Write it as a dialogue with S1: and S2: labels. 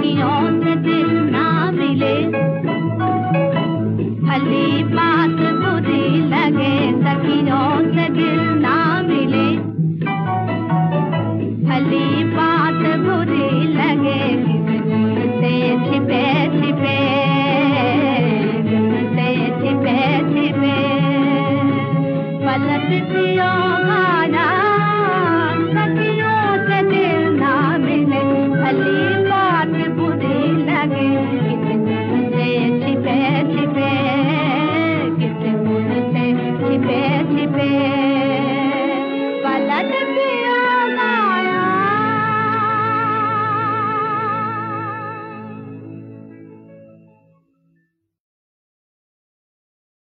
S1: सखियों से दिल ना मिले। भली बात बुरी लगे सखियों